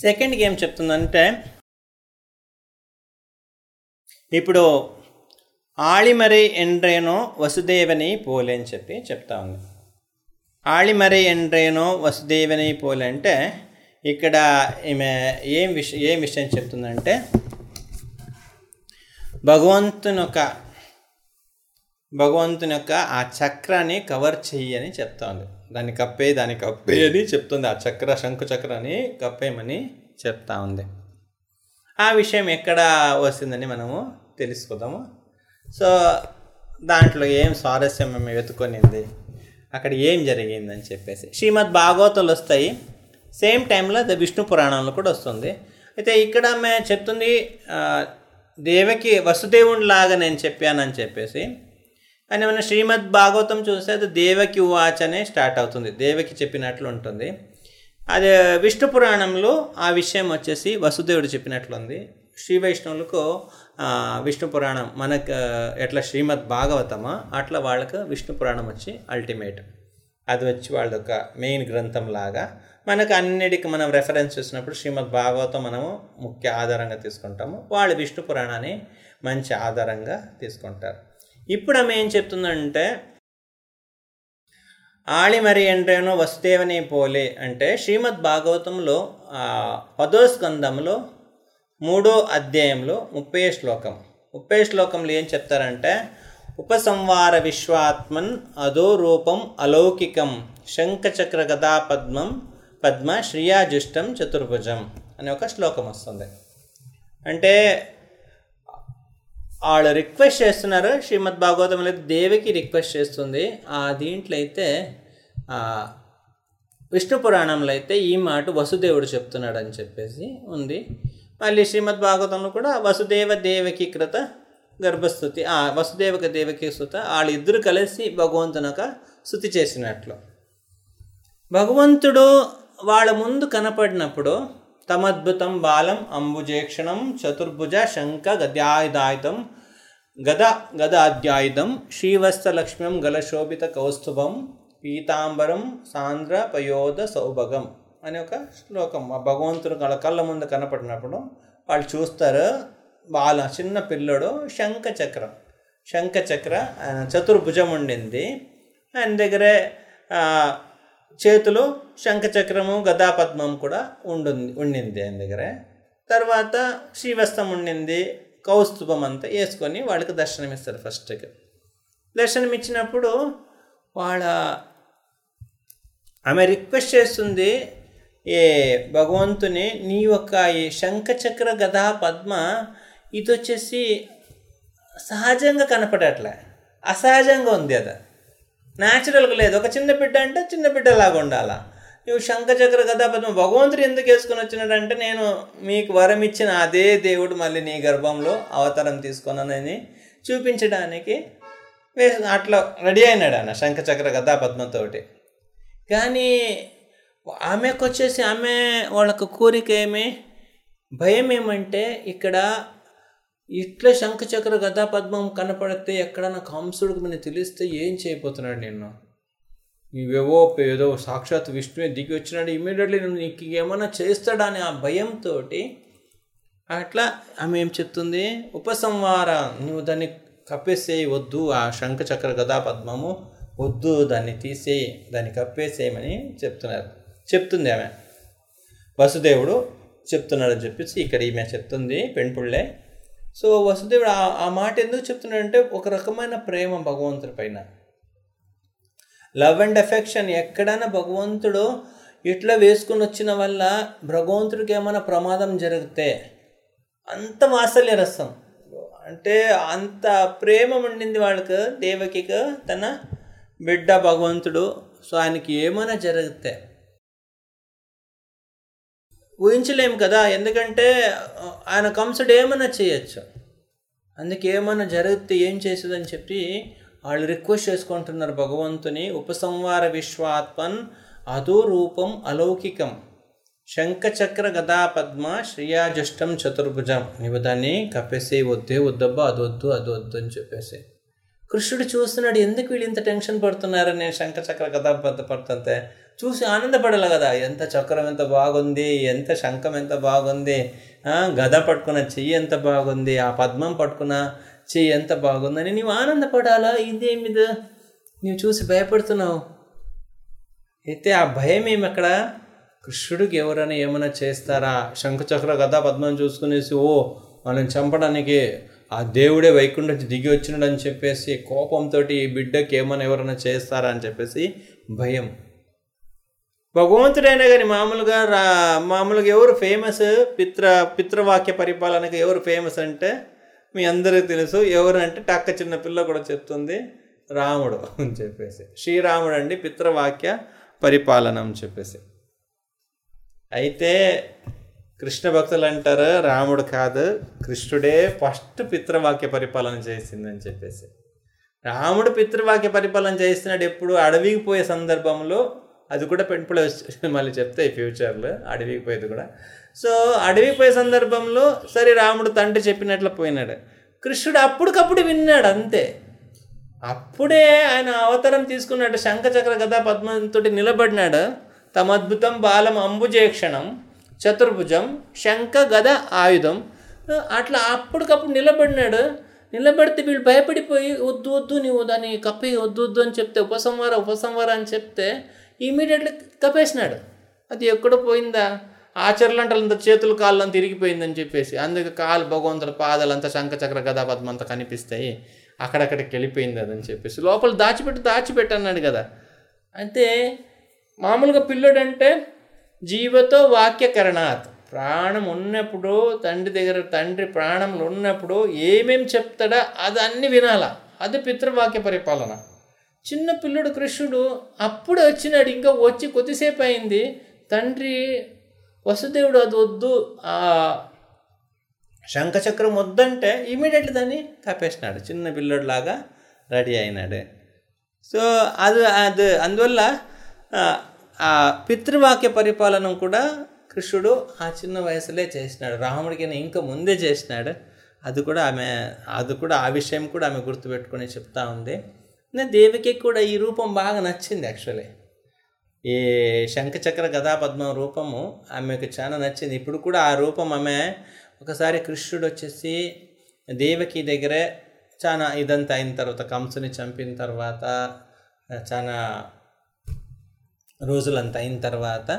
Second game చెప్తుందంటే ఇప్పుడు ఆళిమరి ఎండ్రేనో వసుదేవని పోలే అని చెప్పి చెప్తా ఉంది. ఆళిమరి ఎండ్రేనో వసుదేవని పోలే అంటే ఇక్కడ ఈమె ఏం విష ఏం విషయం చెప్తుందంటే భగవంతుని యొక్క భగవంతుని యొక్క ఆ చక్రాన్ని కవర్ చెయ్యి అని చెప్తా ఉంది. దాన్ని కప్పే దాన్ని కప్పే అని చెప్తుంది. ఆ చక్ర శంకు చక్రాన్ని కప్పేయమని చెప్తా ఉంది. ఆ విషయం ఎక్కడ వస్తుందని మనము తెలుసుకుందాము. సో దాంట్లో ఏం స్వారస్యం మేము వెతుకొనింది అక్కడ ఏం జరిగిందని చెప్పేసి. శ్రీమద్ భాగవతాలు వస్తాయి. సేమ్ టైంలో ద విష్ణు పురాణంలో కూడా వస్తుంది. అయితే ఇక్కడ మేము చెప్తుంది దేవకి వసుదేవుని లాగా నేను చెప్పానని చెప్పేసి. అని మన శ్రీమద్ భాగవతం చూస్తే అది దేవకి ఉవాచ్ అనే స్టార్ట్ అవుతుంది. దేవకి చెప్పినట్లు ఉంటుంది. అది విష్ణు పురాణంలో ఆ విషయం వచ్చేసి వసుదేవుడు చెప్పినట్లుంది శ్రీ వైష్ణవులకు విష్ణు పురాణం మనకు ఎట్లా శ్రీమద్ భాగవతమా అట్లా వాళ్ళకు విష్ణు పురాణం వచ్చి అల్టిమేట్ అది వచ్చి వాళ్ళ ఒక మెయిన్ గ్రంథం లాగా మనకు అన్నిటికీ మనం రెఫరెన్స్ చూసినప్పుడు శ్రీమద్ భాగవతం మనము ముఖ్య ఆధారంగా తీసుకుంటాము. వాళ్ళు విష్ణు పురాణాన్ని మంచి ఆధారంగా తీసుకుంటారు. ఇప్పుడు ఆమె ఏం చెప్తుందంటే ఆళిమరి ఎండ్రేనో వసుదేవని పోలే అంటే శ్రీమద్ భాగవతంలో పదో స్కందంలో మూడో అధ్యాయంలో ముప్పై శ్లోకం. ముప్పై శ్లోకంలో ఏం చెప్తారంటే ఉపసంవార విశ్వాత్మన్ అదో రూపం అలౌకికం శంఖచక్ర గదా పద్మం పద్మ శ్రియాజుష్టం చతుర్భుజం అనే ఒక శ్లోకం వస్తుంది. అంటే వాళ్ళు రిక్వెస్ట్ చేస్తున్నారు. శ్రీమద్ భాగవతంలో అయితే దేవికి రిక్వెస్ట్ చేస్తుంది. ఆ దీంట్లో అయితే విష్ణు పురాణంలో అయితే ఈ మాట వసుదేవుడు చెప్తున్నాడు అని చెప్పేసి ఉంది. మళ్ళీ శ్రీమద్ భాగవతంలో కూడా వసుదేవ దేవకి కృత గర్భస్థుతి ఆ వసుదేవక దేవకి సుత వాళ్ళిద్దరు కలిసి భగవంతునక స్థుతి చేసినట్లు. భగవంతుడు వాళ్ళ ముందు కనపడినప్పుడు తమద్భుతం బాలం అంబుజేక్షణం చతుర్భుజ శంఖ గద్యాయుధాయుధం గద గదాధ్యాయుధం శ్రీవత్సలక్ష్మ్యం గలశోభిత కౌస్తుభం పీతాంబరం సాంద్ర పయోధ సౌభగం అనే ఒక శ్లోకం. ఆ భగవంతుడు వాళ్ళ కళ్ళ ముందు కనపడినప్పుడు వాళ్ళు చూస్తారు బాల చిన్న పిల్లడు శంఖ చక్రం. శంఖ చక్ర చతుర్భుజం ఉండింది. ఆయన దగ్గరే చేతిలో శంఖచక్రము గదాపద్మం కూడా ఉండుంది ఉండింది ఆయన దగ్గర. తర్వాత శ్రీవస్తం ఉండింది కౌస్తుభం అంతా వేసుకొని వాళ్ళకి దర్శనం ఇస్తారు ఫస్ట్కి దర్శనం ఇచ్చినప్పుడు వాళ్ళ ఆమె రిక్వెస్ట్ చేస్తుంది ఏ భగవంతుని నీ యొక్క ఈ శంఖచక్ర గదా పద్మ ఇది వచ్చేసి సహజంగా కనపడట్లే అసహజంగా ఉంది అది. న్యాచురల్గా లేదు. ఒక చిన్న బిడ్డ అంటే చిన్న బిడ్డలాగా ఉండాలా? నువ్వు శంఖచక్ర గదా పద్మ భగవంతుడు ఎందుకు వేసుకొని వచ్చినాడంటే నేను మీకు వరం ఇచ్చిన అదే దేవుడు మళ్ళీ నీ గర్భంలో అవతారం తీసుకున్నానని చూపించడానికి వేసు అట్లా రెడీ అయినాడు ఆయన శంఖచక్ర గదా పద్మతోటి కానీ ఆమెకు వచ్చేసి ఆమె వాళ్ళకు కోరిక ఏమి? భయం ఏమంటే ఇక్కడ ఇట్లా శంఖచక్ర గదా పద్మం కనపడితే ఎక్కడన్నా కంసుడికి మనకి తెలిస్తే ఏం చేయబోతున్నాడు నిన్ను? నువ్వేవో ఏదో సాక్షాత్ విష్ణువే దిగి వచ్చినాడు ఇమీడియట్లీ నీకు ఏమైనా చేస్తాడా అని ఆ భయంతో అట్లా ఆమె ఏం చెప్తుంది? ఉపసంహార నువ్వు దాన్ని కప్పేసేయి వద్దు ఆ శంఖచక్ర గదా పద్మము వద్దు దాన్ని తీసేయి దాన్ని కప్పేసేయమని చెప్తున్నారు. చెప్తుంది ఆమె. వసుదేవుడు చెప్తున్నాడు అని చెప్పేసి ఇక్కడ ఈమె చెప్తుంది పెంపుళ్ళే. సో వసుదేవుడు ఆ మాట ఎందుకు చెప్తున్నాడంటే ఒక రకమైన ప్రేమ భగవంతుడి పైన. లవ్ అండ్ ఎఫెక్షన్ ఎక్కడైనా భగవంతుడు ఇట్లా వేసుకుని వచ్చిన వల్ల భగవంతుడికి ఏమైనా ప్రమాదం జరిగితే అంత వాత్సల్య రసం. అంటే అంత ప్రేమ ఉండింది వాళ్ళకు దేవకికి తన బిడ్డ భగవంతుడు. సో ఆయనకి ఏమైనా జరిగితే ఊహించలేము కదా ఎందుకంటే ఆయన కంసుడు ఏమైనా చేయొచ్చు. అందుకే ఏమైనా జరిగితే ఏం చేసేదని చెప్పి వాళ్ళు రిక్వెస్ట్ చేసుకుంటున్నారు భగవంతుని ఉపసంహార విశ్వాత్మన్ అదో రూపం అలౌకికం శంఖచక్ర గదా పద్మ శ్రియాజష్టం చతుర్భుజం. నీవు దాన్ని కప్పేసి వద్దే వద్దబ్బా అది వద్దు అది వద్దు అని చెప్పేసి. కృష్ణుడు చూస్తున్నాడు ఎందుకు వీళ్ళు ఇంత టెన్షన్ పడుతున్నారు నేను శంఖచక్ర గదా పద్మ పడుతుంటే? చూసి ఆనందపడాలి కదా. ఎంత చక్రం ఎంత బాగుంది ఎంత శంఖం ఎంత బాగుంది గద పట్టుకున్న చెయ్యి ఎంత బాగుంది ఆ పద్మం పట్టుకున్న చెయ్యి ఎంత బాగుందని నీవు ఆనందపడాలా? ఇదేమిది? నీవు చూసి భయపడుతున్నావు. అయితే ఆ భయం ఏమి అక్కడ కృష్ణుడికి ఎవరైనా ఏమైనా చేస్తారా? శంఖచక్ర గదా పద్మం చూసుకునేసి ఓ వాళ్ళని చంపడానికి ఆ దేవుడే వైకుంఠ దిగి వచ్చినాడు అని చెప్పేసి కోపంతో ఈ బిడ్డకి ఏమైనా ఎవరైనా చేస్తారా అని చెప్పేసి భయం. భగవంతుడైనా కానీ మామూలుగా రా మామూలుగా ఎవరు ఫేమస్ పిత్ర పితృవాక్య పరిపాలనకి ఎవరు ఫేమస్ అంటే మీ అందరికీ తెలుసు. ఎవరు అంటే టక్క చిన్న పిల్ల కూడా చెప్తుంది రాముడు అని చెప్పేసి. శ్రీరాముడు అండి పితృవాక్య పరిపాలన అని చెప్పేసి. అయితే కృష్ణ భక్తులు అంటారు రాముడు కాదు కృష్ణుడే ఫస్ట్ పితృవాక్య పరిపాలన చేసిందని చెప్పేసి. రాముడు పితృవాక్య పరిపాలన చేస్తున్నాడు ఎప్పుడు? అడవికి పోయే సందర్భంలో అది కూడా పెంపుడు మళ్ళీ చెప్తాయి ఫ్యూచర్లో అడవికి పోయేది కూడా. సో అడవికి పోయే సందర్భంలో సరే రాముడు తండ్రి చెప్పినట్లు పోయినాడు. కృష్ణుడు అప్పటికప్పుడు విన్నాడు అంతే. అప్పుడే ఆయన అవతారం తీసుకున్నాడు. శంఖచక్ర గదా పద్మంతో నిలబడినాడు. తమ అద్భుతం బాలం అంబుజేక్షణం చతుర్భుజం శంఖ గద ఆయుధం. అట్లా అప్పటికప్పుడు నిలబడినాడు. నిలబడితే వీళ్ళు భయపడిపోయి వద్దు వద్దు నీవు దాన్ని కప్పి వద్దు వద్దు అని చెప్తే ఉపసంహార ఉపసంహార అని చెప్తే ఇమీడియట్లీ కప్పేసినాడు. అది ఎక్కడో పోయిందా? ఆచరణలంటలంత చేతులు కాళ్ళు అంతా తిరిగిపోయిందని చెప్పేసి అందుకే కాలు భగవంతుల పాదాలంతా శంఖచక్ర గదాపద్మం అంతా కనిపిస్తాయి. అక్కడక్కడికి వెళ్ళిపోయింది అదని చెప్పేసి లోపల దాచిపెట్టి దాచిపెట్టి అన్నాడు కదా. అంటే మామూలుగా పిల్లడంటే జీవతో వాక్యకరణాత్. ప్రాణం ఉన్నప్పుడు తండ్రి దగ్గర తండ్రి ప్రాణంలో ఉన్నప్పుడు ఏమేం చెప్తాడో అది అన్ని వినాలా. అది పితృవాక్య పరిపాలన. చిన్న పిల్లుడు కృష్ణుడు అప్పుడు వచ్చినాడు. ఇంకా వచ్చి కొద్దిసేపు అయింది. తండ్రి వసుదేవుడు అది వద్దు ఆ శంఖచక్రం వద్దంటే ఇమీడియట్లీ దాన్ని కప్పేసినాడు చిన్న పిల్లడిలాగా రెడీ అయినాడు. సో అది అది అందువల్ల ఆ, పితృవాక్య పరిపాలన కూడా కృష్ణుడు ఆ చిన్న వయసులే చేసినాడు. రాముడికి ఇంకా ముందే చేసినాడు. అది కూడా ఆమె అది కూడా ఆ విషయం కూడా ఆమె గుర్తుపెట్టుకొని చెప్తా ఉంది. దేవికి కూడా ఈ రూపం బాగా నచ్చింది యాక్చువల్లీ ఈ శంఖచక్ర గదాపద్మం రూపము ఆమెకు చాలా నచ్చింది. ఇప్పుడు కూడా ఆ రూపం ఆమె ఒకసారి కృష్ణుడు వచ్చేసి దేవకి దగ్గరే చాలా ఇదంతా అయిన తర్వాత కంసుని చంపిన తర్వాత చాలా రోజులంతా అయిన తర్వాత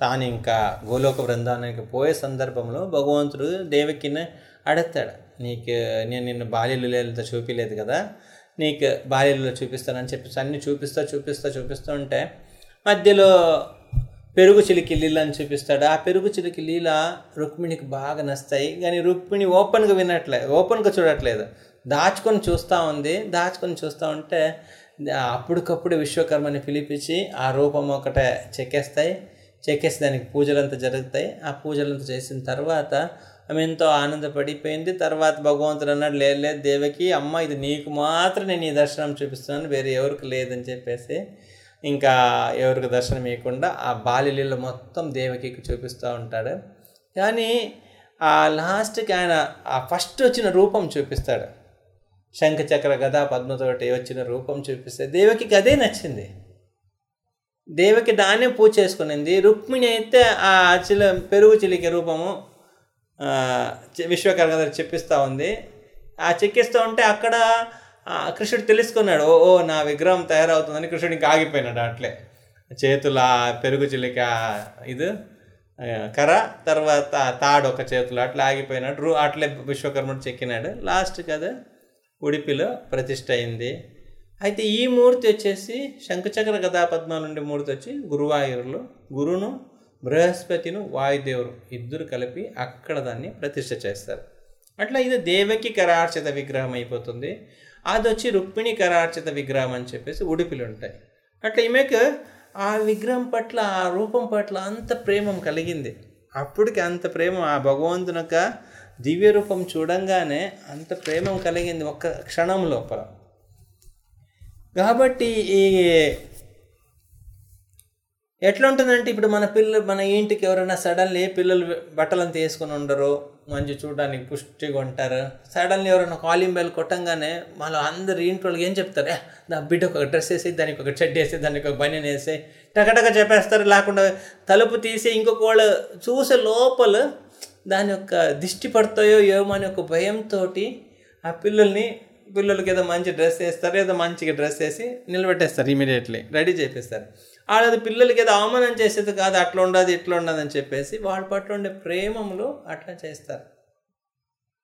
తాను ఇంకా గోలోక బృందానికి పోయే సందర్భంలో భగవంతుడు దేవకిని అడుగుతాడు. నీకు నేను నిన్ను లేదా చూపించలేదు కదా నీకు బాల్యలీల చూపిస్తానని చెప్పేసి అన్నీ చూపిస్తా చూపిస్తా చూపిస్తూ ఉంటే మధ్యలో పెరుగు చిలికి లీల అని చూపిస్తాడు. ఆ పెరుగు చిలికి లీల రుక్మిణికి బాగా నస్తాయి కానీ రుక్మిణి ఓపెన్గా వినట్లేదు ఓపెన్గా చూడట్లేదు. దాచుకొని చూస్తూ ఉంది. దాచుకొని చూస్తూ ఉంటే అప్పటికప్పుడు విశ్వకర్మని పిలిపించి ఆ రూపం ఒకటే చెక్కేస్తాయి. చెక్కేసి దానికి పూజలంతా జరుగుతాయి. ఆ పూజలంతా చేసిన తర్వాత ఆమె ఎంతో ఆనందపడిపోయింది. తర్వాత భగవంతుడు అన్నాడు లేదు లేదు దేవకి అమ్మ ఇది నీకు మాత్రం నేను ఈ దర్శనం చూపిస్తున్నాను వేరే ఎవరికి లేదని చెప్పేసి ఇంకా ఎవరికి దర్శనం ఇవ్వకుండా ఆ బాలిలీల మొత్తం దేవకికి చూపిస్తూ ఉంటాడు. కానీ ఆ లాస్ట్కి ఆయన ఆ ఫస్ట్ వచ్చిన రూపం చూపిస్తాడు. శంఖచక్ర గదా పద్మతోటి వచ్చిన రూపం చూపిస్తే దేవకి అదే నచ్చింది. దేవకి దాన్నే పూజ చేసుకునింది. రుక్మిణి అయితే ఆ చిల పెరుగు చిలికే రూపము విశ్వకర్మ గారు చెప్పిస్తూ ఉంది. ఆ చెక్కిస్తూ ఉంటే అక్కడ కృష్ణుడు తెలుసుకున్నాడు. ఓ ఓ నా విగ్రహం తయారవుతుందని కృష్ణుడు ఇంకా ఆగిపోయినాడు అట్లే. చేతుల పెరుగు చిలిక ఇది కర తర్వాత తాడు ఒక చేతులు అట్లా ఆగిపోయినాడు. రూ అట్లే విశ్వకర్ముడు చెక్కినాడు. లాస్ట్ కదా ఉడిపిలో ప్రతిష్ట అయింది. అయితే ఈ మూర్తి వచ్చేసి శంఖచక్ర గదాపద్మాలు ఉండే మూర్తి వచ్చి గురువాయూరులో గురును బృహస్పతిను వాయుదేవుడు ఇద్దరు కలిపి అక్కడ దాన్ని ప్రతిష్ట చేస్తారు. అట్లా ఇది దేవకి కరార్చిత విగ్రహం అయిపోతుంది. అది వచ్చి రుక్మిణి కరార్చిత విగ్రహం అని చెప్పేసి ఉడిపిలు ఉంటాయి. అట్లా ఈమెకు ఆ విగ్రహం పట్ల ఆ రూపం పట్ల అంత ప్రేమం కలిగింది. అప్పటికి అంత ప్రేమ ఆ భగవంతుని యొక్క దివ్య రూపం చూడంగానే అంత ప్రేమం కలిగింది ఒక్క క్షణం లోపల. కాబట్టి ఈ ఎట్లా ఉంటుందంటే ఇప్పుడు మన పిల్లలు మన ఇంటికి ఎవరైనా సడన్లీ పిల్లలు బట్టలంతా వేసుకొని ఉండరు మంచి చూడడానికి పుష్టిగా ఉంటారు. సడన్లీ ఎవరైనా కాలింగ్ బెల్ కొట్టంగానే మళ్ళీ అందరు ఇంట్లో ఏం చెప్తారు? నా బిడ్డకు ఒక డ్రెస్ వేసి దానికి ఒక చెడ్డ వేసి దానికి ఒక బనియన్ వేసి టకటక చెప్పేస్తారు. లేకుండా తలుపు తీసి ఇంకొక వాళ్ళు చూసే లోపల దాని యొక్క దిష్టి పడతాయో ఏమో అనే ఒక భయంతో ఆ పిల్లల్ని పిల్లలకి ఏదో మంచి డ్రెస్ వేస్తారు ఏదో మంచిగా డ్రెస్ వేసి నిలబెట్టేస్తారు ఇమీడియట్లీ రెడీ చేపిస్తారు. వాళ్ళది పిల్లలకి ఏదో అవమానం చేసేది కాదు అట్లా ఉండదు ఇట్లా ఉండదు అని చెప్పేసి వాళ్ళ పట్ల ఉండే ప్రేమములో అట్లా చేస్తారు.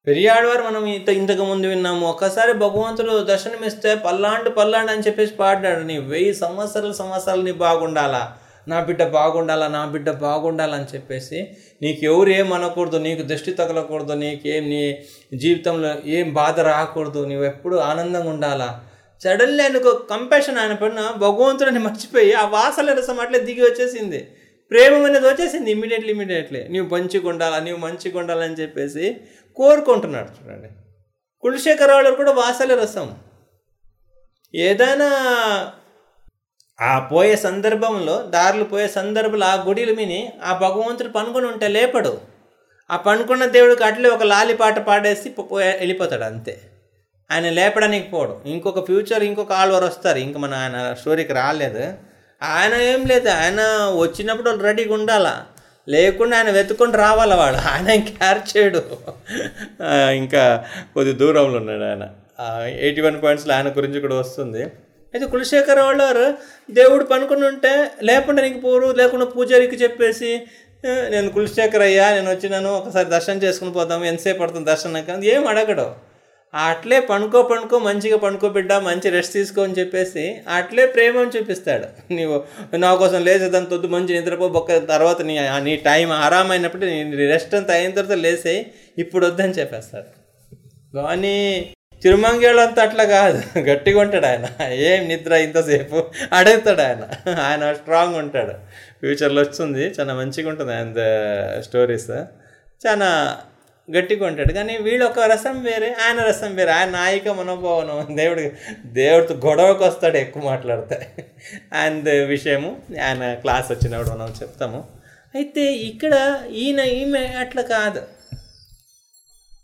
పెరియాడవారు మనం ఇంత ఇంతకు ముందు విన్నాము ఒక్కసారి భగవంతుడు దర్శనమిస్తే పల్లాండు పల్లాండు అని చెప్పేసి పాడాడు నీ వెయ్యి సంవత్సరాల సంవత్సరాలు నీ బాగుండాలా నా బిడ్డ బాగుండాలా నా బిడ్డ బాగుండాలని చెప్పేసి నీకు ఎవరు ఏం అనకూడదు నీకు దృష్టి తగలకూడదు నీకేం నీ జీవితంలో ఏం బాధ రాకూడదు నువ్వు ఎప్పుడు ఆనందంగా ఉండాలా సడన్లీ ఆయనకు కంపాషన్ ఆయన పైన భగవంతుడిని మర్చిపోయి ఆ వాసన రసం అట్లే దిగి వచ్చేసింది. ప్రేమ అనేది వచ్చేసింది ఇమీడియట్లీ ఇమీడియట్లీ నీవు మంచిగా ఉండాలా నీవు మంచిగా ఉండాలని చెప్పేసి కోరుకుంటున్నాడు చూడండి. కులశేఖరరావు కూడా వాసల రసం ఏదైనా ఆ పోయే సందర్భంలో దారులు పోయే సందర్భంలో ఆ గుడిలు మిని ఆ భగవంతుడు పనుకొని ఉంటే లేపడు. ఆ పనుకున్న దేవుడికి అట్లే ఒక లాలి పాట పాడేసి పోయి వెళ్ళిపోతాడు అంతే. ఆయన లేపడానికి పోడు. ఇంకొక ఫ్యూచర్ ఇంకొక ఆల్వర్ వస్తారు. ఇంక మన ఆయన స్టోరీకి రాలేదు. ఆయన ఏం లేదు. ఆయన వచ్చినప్పుడు వాళ్ళు రెడీగా ఉండాలా? లేకుండా ఆయన వెతుక్కొని రావాలా వాడు? ఆయన క్యార్ చేయడు. ఇంకా కొద్ది దూరంలో ఉన్నాడు ఆయన. ఎయిటీ వన్ పాయింట్స్లో ఆయన గురించి కూడా వస్తుంది. అయితే కులశేఖర్ వాళ్ళు దేవుడు పనుకుని ఉంటే లేకుండా నీకు పోరు లేకుండా పూజారికి చెప్పేసి నేను కులశేఖర్ అయ్యా నేను వచ్చినాను ఒకసారి దర్శనం చేసుకుని పోతాము ఎంతసేపు పడుతుంది దర్శనం? కానీ ఏం అడగడు. అట్లే పండుకో పనుకో మంచిగా పండుకో బిడ్డ మంచి రెస్ట్ తీసుకో అని చెప్పేసి అట్లే ప్రేమను చూపిస్తాడు. నీవు నా కోసం లేచేదాన్ని తొద్దు మంచి నిద్రపో బొక్క తర్వాత నీ నీ టైం ఆరామైనప్పుడు నీ రెస్ట్ అంతా అయిన తర్వాత లేసేయి ఇప్పుడు వద్దని చెప్పేస్తాడు. కానీ తిరుమంగేళ్ళంతా అట్లా కాదు. గట్టిగా ఉంటాడు ఆయన. ఏం నిద్ర ఇంతసేపు? అడుగుతాడు ఆయన. ఆయన స్ట్రాంగ్ ఉంటాడు. ఫ్యూచర్లో వస్తుంది. చాలా మంచిగా ఉంటుంది ఆయన స్టోరీస్ చాలా గట్టిగా ఉంటాడు. కానీ వీళ్ళు ఒక రసం వేరే ఆయన రసం వేరే ఆయన నాయిక మనోభావనం. దేవుడు దేవుడితో గొడవకు వస్తాడు ఎక్కువ మాట్లాడితే ఆయన విషయము ఆయన క్లాస్ వచ్చినప్పుడు మనం చెప్తాము. అయితే ఇక్కడ ఈయన ఈమె అట్లా కాదు.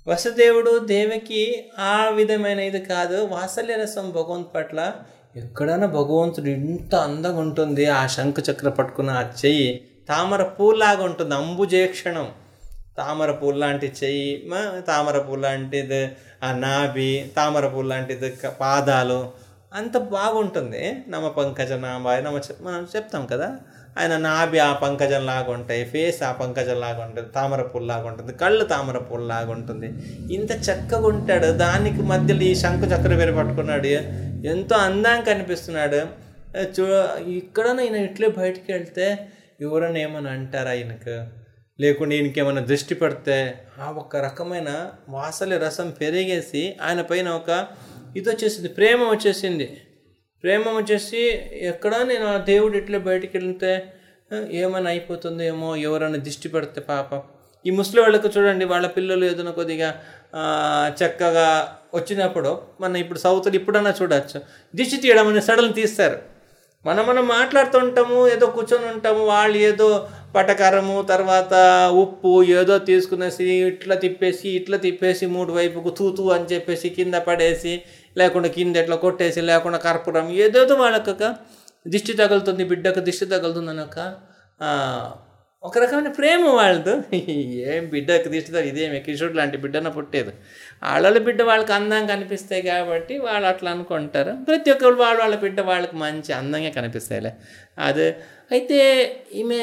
వసుదేవుడు దేవకి ఆ విధమైన ఇది కాదు. వాత్సల్య రసం భగవంతు పట్ల ఎక్కడైనా భగవంతుడు ఇంత అందంగా ఉంటుంది ఆ శంఖ చక్ర పట్టుకున్న ఆ చెయ్యి తామర పూలాగా ఉంటుంది అంబుజేక్షణం. తామర పూలు లాంటి చెయ్యి తామర పూలు లాంటిది ఆ నాభి తామర పూలు లాంటిది పాదాలు అంత బాగుంటుంది. నమ పంకజ నామాయ నమ చెప్- మనం చెప్తాం కదా. ఆయన నాభి ఆ పంకజం లాగా ఉంటాయి ఫేస్ ఆ పంకజం లాగా ఉంటుంది తామర పూలు లాగా ఉంటుంది కళ్ళు తామర పూలు లాగా ఉంటుంది. ఇంత చక్కగా ఉంటాడు. దానికి మధ్యలో ఈ శంకు చక్ర వేరు పట్టుకున్నాడు. ఎంతో అందంగా కనిపిస్తున్నాడు. చూ ఇక్కడ నేను ఇట్లే బయటికి వెళ్తే ఎవరైనా ఏమని అంటారా ఈయనకు? లేకుండా ఇంకేమైనా దృష్టి పడితే ఆ ఒక రకమైన వాసలి రసం పెరిగేసి ఆయన పైన ఒక ఇది వచ్చేసింది ప్రేమ వచ్చేసింది. ప్రేమ వచ్చేసి ఎక్కడ నేను ఆ దేవుడు ఇట్లా బయటికి వెళ్తే ఏమైనా అయిపోతుందో ఏమో ఎవరైనా దిష్టి పడితే పాపం. ఈ ముస్లిం వాళ్ళకు చూడండి వాళ్ళ పిల్లలు ఏదైనా కొద్దిగా చక్కగా వచ్చినప్పుడు మన ఇప్పుడు సౌత్లు ఇప్పుడన్నా చూడవచ్చు దిష్టి తీయడం అని సడన్ తీస్తారు. మనం మనం మాట్లాడుతుంటాము ఏదో కూర్చొని ఉంటాము వాళ్ళు ఏదో పటకారము తర్వాత ఉప్పు ఏదో తీసుకునేసి ఇట్లా తిప్పేసి ఇట్లా తిప్పేసి మూడు వైపుకు తూతూ అని చెప్పేసి కింద పడేసి లేకుండా కింద ఎట్లా కొట్టేసి లేకుండా కర్పూరం ఏదేదో వాళ్ళకొక దిష్టి తగులుతుంది బిడ్డకు దిష్టి తగులుతుంది అని ఒక రకమైన ప్రేమ వాళ్ళతో. ఏం బిడ్డకు దిష్టి ఇదేమి? కిషోర్ లాంటి బిడ్డన పుట్టేది. వాళ్ళ బిడ్డ వాళ్ళకి అందంగా కనిపిస్తాయి కాబట్టి వాళ్ళు అట్లా అనుకుంటారు. ప్రతి ఒక్కరు వాళ్ళ వాళ్ళ బిడ్డ వాళ్ళకి మంచి అందంగా కనిపిస్తాయిలే. అది అయితే ఈమె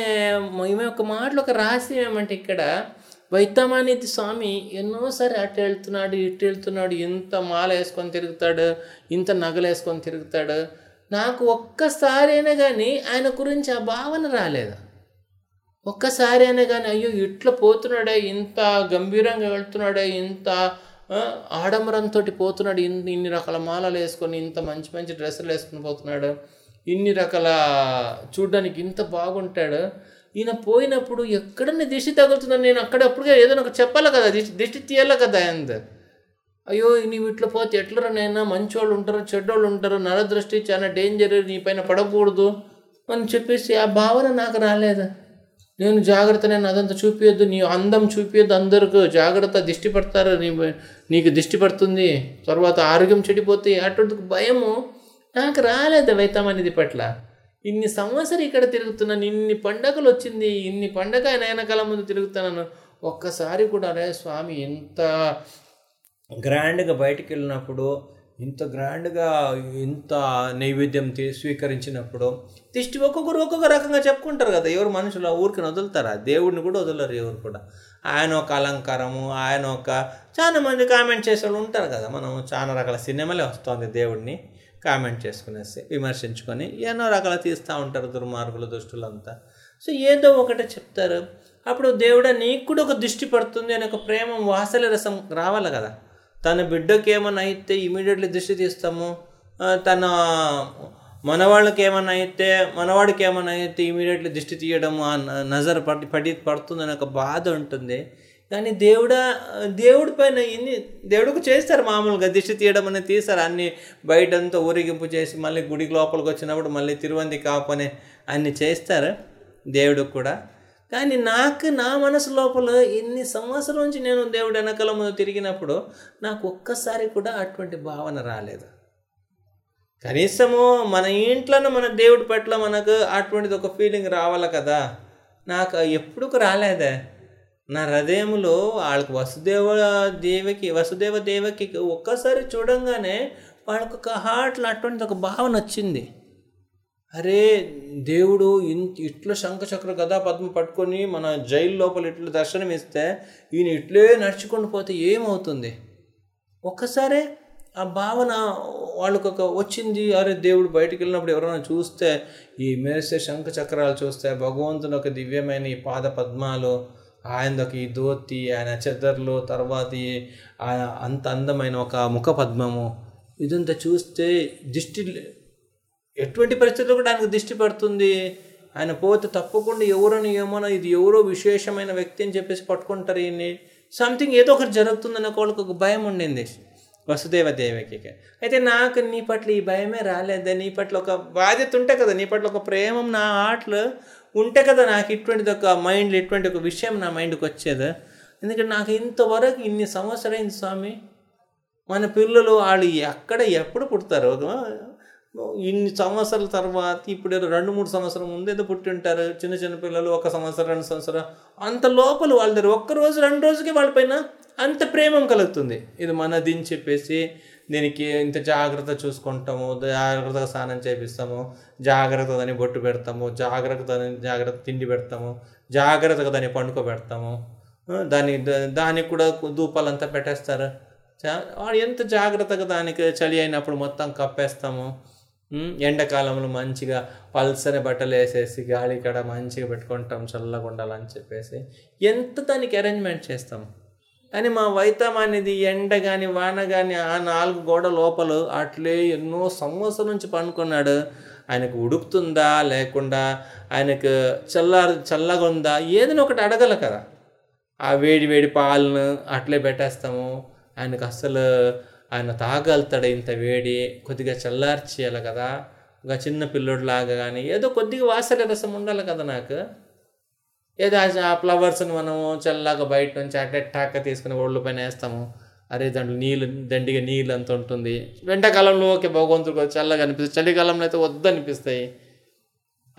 ఈమె ఒక మాటలు ఒక రహస్యం ఏమంటే ఇక్కడ వైతమానిధి స్వామి ఎన్నోసారి అటు వెళ్తున్నాడు ఇటు వెళ్తున్నాడు ఇంత మాల వేసుకొని తిరుగుతాడు ఇంత నగలు వేసుకొని తిరుగుతాడు. నాకు ఒక్కసారైనా కానీ ఆయన గురించి ఆ భావన రాలేదు. ఒక్కసారి అయినా కానీ అయ్యో ఇట్లా పోతున్నాడే ఇంత గంభీరంగా వెళ్తున్నాడే ఇంత ఆడంబరంతో పోతున్నాడు ఇన్ని ఇన్ని రకాల మాలలు వేసుకొని ఇంత మంచి మంచి డ్రెస్సులు వేసుకొని పోతున్నాడు ఇన్ని రకాల చూడ్డానికి ఇంత బాగుంటాడు. ఈయన పోయినప్పుడు ఎక్కడన్నా దిష్టి తగులుతుందని నేను అక్కడ ఏదైనా ఒక చెప్పాలి కదా దిష్టి దిష్టి తీయాలి కదా ఆయన అయ్యో నీవు ఇట్లా పోతే ఎట్లరా నైనా మంచోళ్ళు ఉంటారు చెడ్డోళ్ళు ఉంటారు నరదృష్టి చాలా డేంజర్ నీ పైన పడకూడదు అని చెప్పేసి ఆ భావన నాకు రాలేదు. నేను జాగ్రత్త నేను అదంతా చూపించద్దు నీ అందం చూపించద్దు అందరికీ జాగ్రత్త దిష్టి పడతారు నీ నీకు దిష్టి పడుతుంది తర్వాత ఆరోగ్యం చెడిపోతే అటువంటి భయము నాకు రాలేదు వైతమనిది పట్ల. ఇన్ని సంవత్సరం ఇక్కడ తిరుగుతున్నాను ఇన్ని పండగలు వచ్చింది ఇన్ని పండగ ఆయన వెనకాల ముందు తిరుగుతున్నాను ఒక్కసారి కూడా అరే స్వామి ఎంత గ్రాండ్గా బయటికి వెళ్ళినప్పుడు ఇంత గ్రాండ్గా ఇంత నైవేద్యం తీ- స్వీకరించినప్పుడు దిష్టి ఒక్కొక్కరు ఒక్కొక్క రకంగా చెప్పుకుంటారు కదా. ఎవరు మనుషులు ఊరికి వదులుతారా? దేవుడిని కూడా వదలరు ఎవరు కూడా. ఆయన ఒక అలంకారము ఆయన ఒక చాలా మంది కామెంట్ చేసే వాళ్ళు ఉంటారు కదా. మనం చాలా రకాల సినిమాలే వస్తుంది దేవుడిని కామెంట్ చేసుకునేసి విమర్శించుకొని ఎన్నో రకాల తీస్తూ ఉంటారు దుర్మార్గులు దుష్టులంతా. సో ఏదో ఒకటే చెప్తారు. అప్పుడు దేవుడా నీకు కూడా ఒక దృష్టి పడుతుంది అనే ఒక ప్రేమ వాసల రసం రావాలి కదా? తన బిడ్డకి ఏమైనా అయితే ఇమీడియట్లీ దృష్టి తీస్తాము తన మనవాళ్ళకి ఏమైనా అయితే మనవాడికి ఏమైనా అయితే ఇమీడియట్లీ దృష్టి తీయడము ఆ నజర్ పడి పడి పడుతుందని ఒక బాధ ఉంటుంది. కానీ దేవుడా దేవుడి పైన ఇన్ని దేవుడికి చేస్తారు మామూలుగా దిష్టి తీయడం అనేది తీస్తారు. అన్ని బయటంతా ఊరేగింపు చేసి మళ్ళీ గుడికి లోపలికి వచ్చినప్పుడు మళ్ళీ తిరువంది కాపనే అన్ని చేస్తారు దేవుడికి కూడా. కానీ నాకు నా మనసు లోపల ఎన్ని సంవత్సరాల నుంచి నేను దేవుడు వెనకాల ముందు తిరిగినప్పుడు నాకు ఒక్కసారి కూడా అటువంటి భావన రాలేదు. కనీసము మన ఇంట్లోనే మన దేవుడి పట్ల మనకు అటువంటిది ఒక ఫీలింగ్ రావాలి కదా. నాకు ఎప్పుడు రాలేదే. నా హృదయంలో వాళ్ళకి వసుదేవ దేవకి వసుదేవ దేవకి ఒక్కసారి చూడంగానే వాళ్ళకు ఒక హార్ట్లో అటువంటిది ఒక భావన వచ్చింది. అరే దేవుడు ఇంత ఇట్లా శంఖచక్ర గదా పద్మ పట్టుకొని మన జైలు లోపల ఇట్లా దర్శనం ఇస్తే ఈయన ఇట్లే నడుచుకొని పోతే ఏమవుతుంది? ఒక్కసారే ఆ భావన వాళ్ళకు ఒక వచ్చింది. అరే దేవుడు బయటికి వెళ్ళినప్పుడు ఎవరైనా చూస్తే ఈ మెరిసే శంఖ చక్రాలు చూస్తే భగవంతుని ఒక దివ్యమైన ఈ పాద పద్మాలు ఆయనదొక ఈ ధోతి ఆయన చెదర్లు తర్వాత ఆయన అంత అందమైన ఒక ముఖ పద్మము. ఇదంతా చూస్తే దిష్టి ఎటువంటి పరిస్థితుల్లో కూడా ఆయనకు దిష్టి పడుతుంది? ఆయన పోతే తప్పకుండా ఎవరని ఏమోనో ఇది ఎవరో విశేషమైన వ్యక్తి అని చెప్పేసి పట్టుకుంటారు ఈయన్ని. సంథింగ్ ఏదో ఒకటి జరుగుతుందన్న వాళ్ళకి ఒక భయం ఉండింది. వసుదేవ దేవకి. అయితే నాకు నీ పట్ల ఈ భయమే రాలేదు. నీ పట్ల ఒక బాధ్యత ఉంటే కదా నీ పట్ల ఒక ప్రేమం నా ఆటలు ఉంటే కదా నాకు ఇటువంటిది ఒక మైండ్ ఇటువంటి ఒక విషయం నా మైండ్కి వచ్చేది. ఎందుకంటే నాకు ఇంతవరకు ఇన్ని సంవత్సరం స్వామి. మన పిల్లలు వాళ్ళు ఎక్కడ ఎప్పుడు పుడతారు? ఇన్ని సంవత్సరాల తర్వాత ఇప్పుడు ఏదో రెండు మూడు సంవత్సరం ముందు ఏదో పుట్టింటారు చిన్న చిన్న పిల్లలు ఒక సంవత్సరం రెండు సంవత్సరం. అంత లోపల వాళ్ళ దగ్గర ఒక్క రోజు రెండు రోజుకి వాళ్ళపైన అంత ప్రేమం కలుగుతుంది. ఇది మనది అని చెప్పేసి దీనికి ఇంత జాగ్రత్త చూసుకుంటాము జాగ్రత్తగా స్నానం చేపిస్తాము జాగ్రత్తగా దాన్ని బొట్టు పెడతాము జాగ్రత్తగా జాగ్రత్త తిండి పెడతాము జాగ్రత్తగా దాన్ని పండుకోబెడతాము. పెడతాము దాని దా- దానికి కూడా ధూపాలంతా పెట్టేస్తారు. ఎంత జాగ్రత్తగా దానికి చలి అయినప్పుడు మొత్తం కప్పేస్తాము. ఎండాకాలంలో మంచిగా పల్సని బట్టలు వేసేసి గాలి కడ మంచిగా పెట్టుకుంటాం చల్లగా ఉండాలని చెప్పేసి. ఎంత దానికి అరేంజ్మెంట్ చేస్తాం? కానీ మా వైతం అనేది ఎండ కానీ వాన కానీ ఆ నాలుగు గోడ లోపల అట్లే ఎన్నో సంవత్సరం నుంచి పనుకున్నాడు ఆయనకు ఉడుకుతుందా లేకుండా ఆయనకు చల్లారు చల్లగా ఉందా? ఏదైనా ఒకటి అడగల కదా. ఆ వేడి వేడి పాలను అట్లే పెట్టేస్తాము. ఆయనకు అస్సలు ఆయన తాగలుతాడు ఇంత వేడి కొద్దిగా చల్లార్చేయాలి కదా. ఒక చిన్న పిల్లోడిలాగా కానీ ఏదో కొద్దిగా వాసన రసం ఉండాలి కదా నాకు. ఏదో ఆ- ఆ ఫ్లవర్స్ని మనము చల్లగా బయట నుంచి అట్టెట్టాక తీసుకుని ఒళ్ళు పైన వేస్తాము. అరే దాంట్లో నీళ్ళు దండిగా నీళ్ళు అంత ఉంటుంది. ఎండాకాలంలో ఓకే భగవంతుడు చల్లగా అనిపిస్తుంది. చలికాలంలో అయితే వద్దనిపిస్తాయి.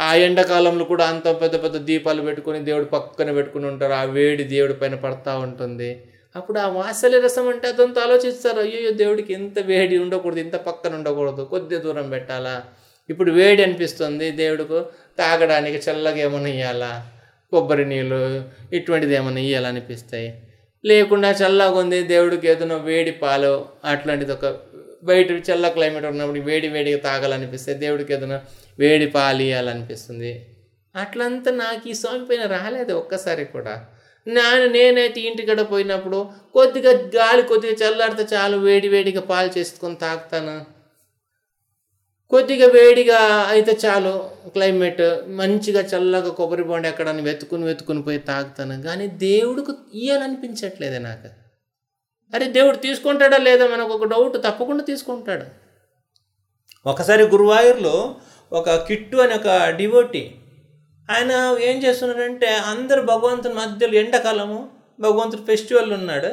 ఆ ఎండాకాలంలో కూడా అంత పెద్ద పెద్ద దీపాలు పెట్టుకొని దేవుడు పక్కన పెట్టుకుని ఉంటారు. ఆ వేడి దేవుడి పైన పడతా ఉంటుంది. అప్పుడు ఆ వాసలి రసం అంటే అదంతా ఆలోచిస్తారు. అయ్యో దేవుడికి ఇంత వేడి ఉండకూడదు ఇంత పక్కన ఉండకూడదు కొద్ది దూరం పెట్టాలా? ఇప్పుడు వేడి అనిపిస్తుంది దేవుడికి తాగడానికి చల్లగా ఏమైనా ఇవ్వాలా కొబ్బరి నీళ్ళు ఇటువంటిది ఏమైనా ఇవ్వాలనిపిస్తాయి లేకుండా చల్లగా ఉంది దేవుడికి ఏదైనా వేడి పాలు అట్లాంటిది ఒక బయట చల్ల క్లైమేట్ ఉన్నప్పుడు వేడి వేడిగా తాగాలనిపిస్తే దేవుడికి ఏదైనా వేడి పాలు ఇవ్వాలనిపిస్తుంది అట్లంతా నాకు ఈ స్వామి పైన రాలేదు ఒక్కసారి కూడా. నేను నేనైతే ఇంటికడ పోయినప్పుడు కొద్దిగా గాలి కొద్దిగా చల్లారితే చాలు వేడి వేడిగా పాలు చేసుకొని తాగుతాను? కొద్దిగా వేడిగా అయితే చాలు క్లైమేట్ మంచిగా చల్లగా కొబ్బరి బొండ ఎక్కడని వెతుకుని వెతుకుని పోయి తాగుతాను? కానీ దేవుడికి ఇయ్యాలనిపించట్లేదే నాకు. అరే దేవుడు తీసుకుంటాడా లేదా? మనకు ఒక డౌట్ తప్పకుండా తీసుకుంటాడు. ఒకసారి గురువాయూర్లో ఒక కిట్టు అని ఒక డివోటి ఆయన ఏం చేస్తున్నాడంటే అందరు భగవంతుని మధ్యలో ఎండాకాలము భగవంతుడు ఫెస్టివల్ ఉన్నాడు.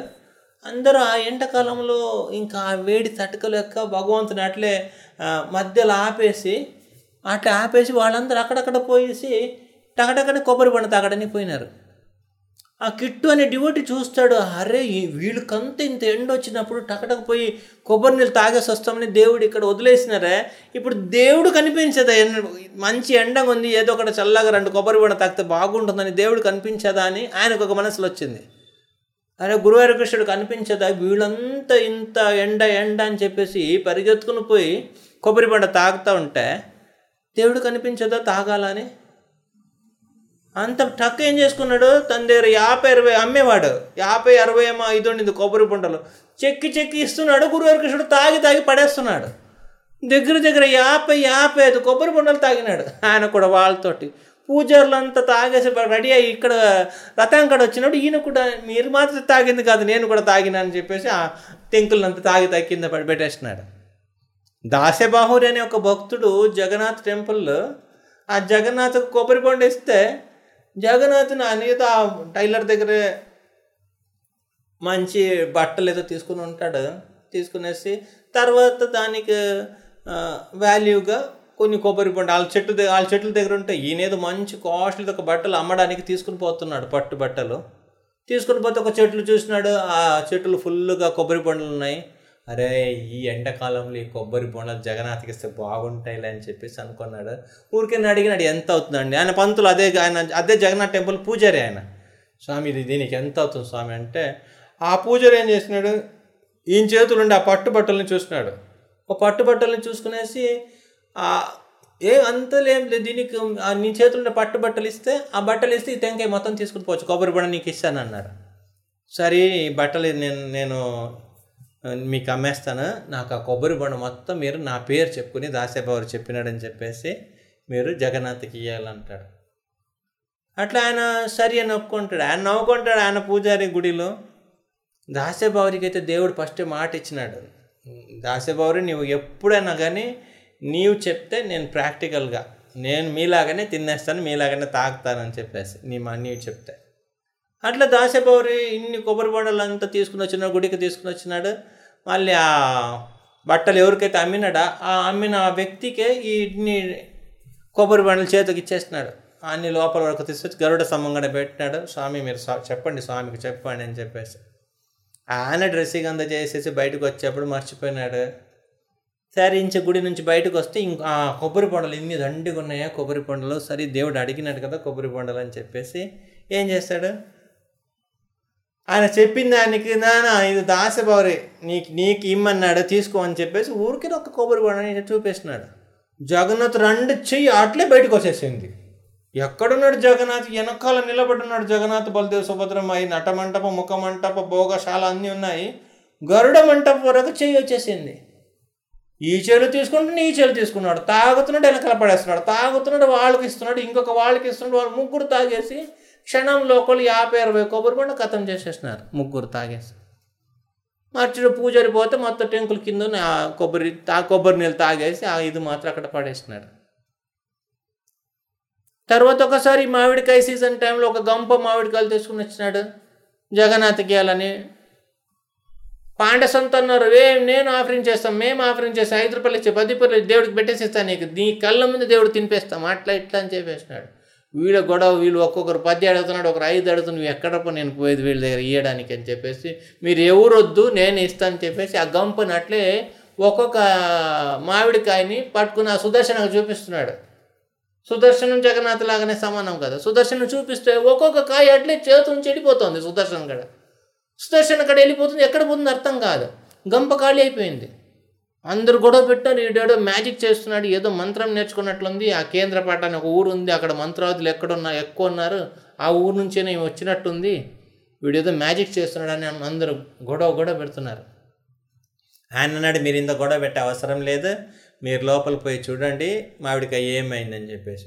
అందరూ ఆ ఎండాకాలంలో ఇంకా ఆ వేడి తట్టుకోలేక భగవంతుని అట్లే మధ్యలో ఆపేసి అట్లా ఆపేసి వాళ్ళందరూ అక్కడక్కడ పోయేసి టకటకనే కొబ్బరి బండ తాగడానికి పోయినారు. ఆ కిట్టు అనే డివోటి చూస్తాడు. అరే వీళ్ళకంత ఇంత ఎండ వచ్చినప్పుడు టకటక పోయి కొబ్బరి నీళ్ళు తాగేసి వస్తామని దేవుడు ఇక్కడ వదిలేసినారే. ఇప్పుడు దేవుడు కనిపించదా? మంచి ఎండగా ఉంది ఏదో ఒకటి చల్లగా రెండు కొబ్బరి బండ తాగితే బాగుంటుందని దేవుడు కనిపించదా అని ఆయనకు ఒక మనసులో వచ్చింది. అరే గురువారి కృష్ణుడు కనిపించదా? వీళ్ళంతా ఇంత ఎండ ఎండ అని చెప్పేసి పరిగెత్తుకుని పోయి కొబ్బరి బండ తాగుతూ ఉంటే దేవుడు కనిపించదా? తాగాలని అంత టక్ ఏం చేసుకున్నాడు? తన దగ్గర యాభై ఇరవై అమ్మేవాడు. యాభై అరవై ఏమో ఐదు ఉండింది కొబ్బరి పుంటలు చెక్కి చెక్కి ఇస్తున్నాడు గురువారి కృష్ణుడు తాగి తాగి పడేస్తున్నాడు. దగ్గర దగ్గర యాభై యాభై ఐదు కొబ్బరి పుంటలు తాగినాడు. ఆయన కూడా వాళ్ళతోటి. పూజారులంతా తాగేసి రెడీ అయ్యి ఇక్కడ రథాంకడ వచ్చినప్పుడు ఈయన కూడా మీరు మాత్రం తాగింది కాదు నేను కూడా తాగినా అని చెప్పేసి ఆ తెంకులంతా తాగి తాగి కింద పడి పెట్టేసినాడు దాసబాహురి అనే ఒక భక్తుడు జగన్నాథ్ టెంపుల్లో ఆ జగన్నాథ్ కొబ్బరి బొండ ఇస్తే జగన్నాథ్ని అనేది ఆ టైలర్ దగ్గరే మంచి బట్టలు ఏదో తీసుకుని ఉంటాడు. తీసుకునేసి తర్వాత దానికి వాల్యూగా కొన్ని కొబ్బరి పండు వాళ్ళ చెట్టు దగ్గర వాళ్ళ చెట్ల దగ్గర ఉంటే ఈయనేదో మంచి కాస్ట్లీ ఒక బట్టలు అమ్మడానికి తీసుకుని పోతున్నాడు పట్టు బట్టలు. తీసుకుని పోతే ఒక చెట్లు చూసినాడు ఆ చెట్లు ఫుల్గా కొబ్బరి పండ్లు ఉన్నాయి. అరే ఈ ఎండాకాలంలో ఈ కొబ్బరి బొండలు జగన్నాథ్కి ఇస్తే బాగుంటాయిలే అని చెప్పేసి అనుకున్నాడు. ఊరికైనా అడిగినాడు ఎంత అవుతుందండి? ఆయన పంతులు అదే ఆయన అదే జగన్నాథ్ టెంపుల్ పూజారి ఆయన. స్వామి ఇది దీనికి ఎంత అవుతుంది స్వామి? అంటే ఆ పూజారి ఏం చేసినాడు? ఈయన చేతులు ఉండి ఆ పట్టుబట్టలని చూసినాడు. ఒక పట్టుబట్టలని చూసుకునేసి ఆ ఏ అంతలేం లేదు దీనికి నీ చేతుల్లో పట్టు బట్టలు ఇస్తే ఆ బట్టలు ఇస్తే ఈ టెంకాయ మొత్తం తీసుకుని పోవచ్చు కొబ్బరి బొండ నీకు ఇస్తాను అన్నారు సరే ఈ బట్టలు నేను నేను మీకు అమ్మేస్తాను? నాకు ఆ కొబ్బరి బొండ మొత్తం మీరు నా పేరు చెప్పుకుని దాసేబాబు చెప్పినాడని చెప్పేసి మీరు జగన్నాథ్కి ఇవ్వాలంటాడు అట్లా ఆయన సరి అని ఒప్పుకుంటాడు ఆయన నవ్వుకుంటాడు ఆయన పూజారి గుడిలో. దాసేబావురికి అయితే దేవుడు ఫస్ట్ మాట ఇచ్చినాడు దాసేబావరి నీవు ఎప్పుడైనా కానీ నీవు చెప్తే నేను ప్రాక్టికల్గా నేను మీలాగానే తినేస్తాను మీలాగానే తాగుతానని చెప్పేసి నీ మా నీవు చెప్తే. అట్లా దాసేపౌరి ఇన్ని కొబ్బరి బొండలు అంతా తీసుకుని వచ్చినాడు గుడికి తీసుకుని వచ్చినాడు. మళ్ళీ ఆ బట్టలు ఎవరికైతే అమ్మినాడా ఆ అమ్మిన ఆ వ్యక్తికే ఈ ఇన్ని కొబ్బరి బండలు చేతికి ఇచ్చేస్తున్నాడు అన్ని లోపల వరకు తీసుకొచ్చి గరుడ సమంగా పెట్టినాడు. స్వామి మీరు చెప్పండి స్వామికి చెప్పండి అని చెప్పేసి. ఆయన డ్రెస్సింగ్ అంతా చేసేసి బయటకు వచ్చేప్పుడు మర్చిపోయినాడు. సరే ఇంచ గుడి నుంచి బయటకు వస్తే ఇంకా కొబ్బరి బొండలు ఇన్ని దండిగా ఉన్నాయా? కొబ్బరి బొండలు. సరే దేవుడు అడిగినాడు కదా కొబ్బరి బొండలు అని చెప్పేసి. ఏం చేస్తాడు? ఆయన చెప్పిన దానికి నాన్న ఇది దాసబౌరి నీకు నీకు ఇమ్మన్నాడు తీసుకో అని చెప్పేసి ఊరికి ఒక కొబ్బరి బొండని చూపిస్తున్నాడు జగన్నాథ్ రెండు చెయ్యి అట్లే బయటకు వచ్చేసింది. ఎక్కడున్నాడు జగన్నాథ్? వెనకాల నిలబడున్నాడు జగన్నాథ్ బలదేవ్ సుభద్రమ్మాయి నటమంటప ముఖమంటప భోగశాల అన్నీ ఉన్నాయి. గరుడ మంటపం వరకు చెయ్యి వచ్చేసింది. ఈ చెరువు తీసుకుంటే ఈ చెలు తీసుకున్నాడు. తాగుతున్నాడు వెనకాల పడేస్తున్నాడు. తాగుతున్నాడు వాళ్ళకి ఇస్తున్నాడు ఇంకొక వాళ్ళకి ఇస్తున్నాడు వాళ్ళు ముగ్గురు తాగేసి క్షణంలో ఒకళ్ళు యాభై అరవై కొబ్బరి కూడా కథం చేసేసినారు. ముగ్గురు తాగేసి. మర్చిడు పూజారి పోతే మొత్తం టెంకుల కింద ఆ కొబ్బరి తా కొబ్బరి నీళ్ళు తాగేసి ఆ ఇది మాత్రం అక్కడ పడేసినాడు తర్వాత ఒకసారి మామిడికాయ సీజన్ టైంలో ఒక గంప మామిడికాయలు తీసుకుని వచ్చినాడు. జగన్నాథ్ గేయాలని పాండసంత అన్నారు ఏ నేను ఆఫరింగ్ చేస్తాం మేము ఆఫరింగ్ చేస్తాం. ఐదు రూపాయలు ఇచ్చే పది రూపాయలు దేవుడికి పెట్టేసి ఇస్తాను నీకు. నీ కళ్ళ ముందు దేవుడు తినిపేస్తాం అట్లా ఇట్లా అని చెప్పేసినాడు. వీళ్ళ గొడవ వీళ్ళు ఒక్కొక్కరు పది అడుగుతున్నాడు ఒకరు ఐదు అడుగుతున్నాడు నువ్వు ఎక్కడప్ప నేను పోయేది వీళ్ళ దగ్గర ఇవ్వడానికి అని చెప్పేసి మీరు ఎవరొద్దు నేను ఇస్తాను చెప్పేసి ఆ గంపని అట్లే ఒక్కొక్క మామిడికాయని పట్టుకుని ఆ సుదర్శనకు చూపిస్తున్నాడు. సుదర్శనం జగన్నాథ్ లాగానే సమానం కదా. సుదర్శనం చూపిస్తే ఒక్కొక్క కాయ అట్లే చేతు నుంచి వెళ్ళిపోతుంది సుదర్శన్ కడ. సుదర్శన్ కడ వెళ్ళిపోతుంది ఎక్కడ పోతుంది అర్థం కాదు. గంప ఖాళీ అయిపోయింది. అందరు గొడవ పెట్టారు ఈడేడో మ్యాజిక్ చేస్తున్నాడు ఏదో మంత్రం నేర్చుకున్నట్లుంది ఆ కేంద్రపాట అని ఒక ఊరు ఉంది అక్కడ మంత్రావతులు ఎక్కడున్నా ఎక్కువ ఉన్నారు ఆ ఊరు నుంచే నేను వచ్చినట్టుంది వీడేదో మ్యాజిక్ చేస్తున్నాడు అని అందరూ గొడవ గొడవ పెడుతున్నారు. ఆయన అన్నాడు మీరు ఇంత గొడవ పెట్టే అవసరం లేదు మీరు లోపల పోయి చూడండి మావిడికి ఏమైందని చెప్పేసి.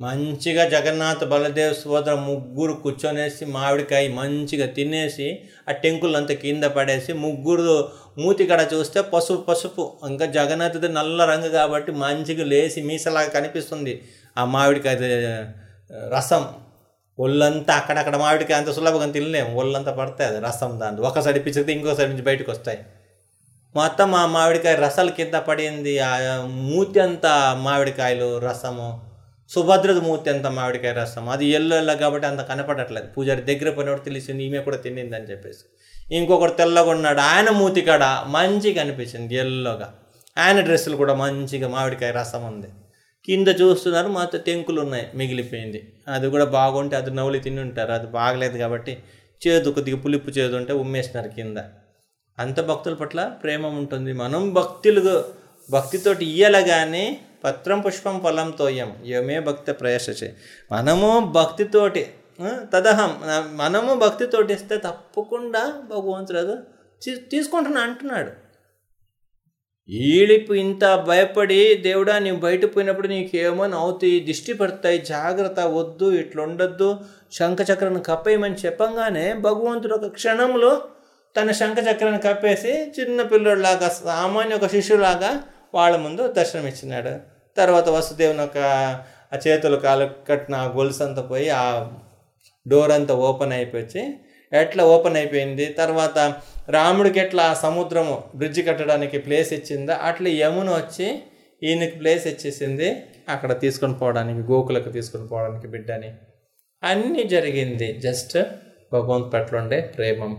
మంచిగా జగన్నాథ్ బలదేవ్ సోదర ముగ్గురు కూర్చొనేసి మామిడికాయ మంచిగా తినేసి ఆ టెంకులంతా కింద పడేసి ముగ్గురు మూతి కడ చూస్తే పసుపు పసుపు. ఇంకా జగన్నాథ్ది నల్ల రంగు కాబట్టి మంచిగా లేచి మీసలాగా కనిపిస్తుంది ఆ మామిడికాయ రసం. ఒళ్ళంతా అక్కడక్కడ మామిడికాయ అంత సులభంగా తినలేము. ఒళ్ళంతా పడతాయి అది రసం దాంట్లో ఒక సైడ్ పిచ్చితే ఇంకో సైడ్ నుంచి బయటకు వస్తాయి. మొత్తం ఆ మామిడికాయ రసాలు కింద పడింది. ఆ మూతి అంతా మామిడికాయలు రసము. సుభద్రది మూర్తి అంతా మామిడికాయ రసం. అది ఎల్లో ఎల్లో కాబట్టి అంత కనపడట్లేదు. పూజారి దగ్గర పోయినప్పుడు తెలిసింది ఈమె కూడా తినిందని చెప్పేసి. ఇంకొకటి తెల్లగా ఉన్నాడు. ఆయన మూతి కాడ మంచిగా అనిపించింది ఎల్లోగా ఆయన డ్రెస్సులు కూడా మంచిగా మామిడికాయ రసం ఉంది. కింద చూస్తున్నారు మాతో టెంకులు ఉన్నాయి మిగిలిపోయింది. అది కూడా బాగుంటే అది నవ్వులు తిని ఉంటారు. అది బాగలేదు కాబట్టి చేదు కొద్దిగా పులిపు చేదు ఉంటే ఉమ్మేసినారు కింద. అంత భక్తుల పట్ల ప్రేమ ఉంటుంది. మనం భక్తులు భక్తితోటి ఇయ్యాల కానీ పత్రం పుష్పం ఫలంతో తోయం యమే భక్తి ప్రయశచే. మనము భక్తితోటి తదహం మనము భక్తితోటి ఇస్తే తప్పకుండా భగవంతుడు అది తీసుకుంటున్నా అంటున్నాడు. ఈళిపు ఇంత భయపడి దేవుడా నీవు బయట పోయినప్పుడు నీకేమని అవుతాయి దిష్టి పడతాయి జాగ్రత్త వద్దు ఇట్లుండొద్దు శంఖచక్రాన్ని కప్పేయమని చెప్పంగానే భగవంతుడు ఒక క్షణంలో తన శంఖచక్రాన్ని కప్పేసి చిన్న పిల్లడిలాగా సామాన్య ఒక శిష్యులాగా వాళ్ళ ముందు దర్శనమిచ్చినాడు. తర్వాత వసుదేవుని ఒక ఆ చేతులు కాలు కట్టిన ఆ గొలుసు అంతా పోయి ఆ డోర్ అంతా ఓపెన్ అయిపోయి ఎట్లా ఓపెన్ అయిపోయింది? తర్వాత రాముడికి ఎట్లా ఆ సముద్రము బ్రిడ్జ్ కట్టడానికి ప్లేస్ ఇచ్చిందో? అట్లా యమున వచ్చి ఈయనకి ప్లేస్ ఇచ్చేసింది. అక్కడ తీసుకొని పోవడానికి గోకులకు తీసుకొని పోవడానికి బిడ్డని. అన్నీ జరిగింది. జస్ట్ భగవంత్ పట్ల ఉండే ప్రేమం.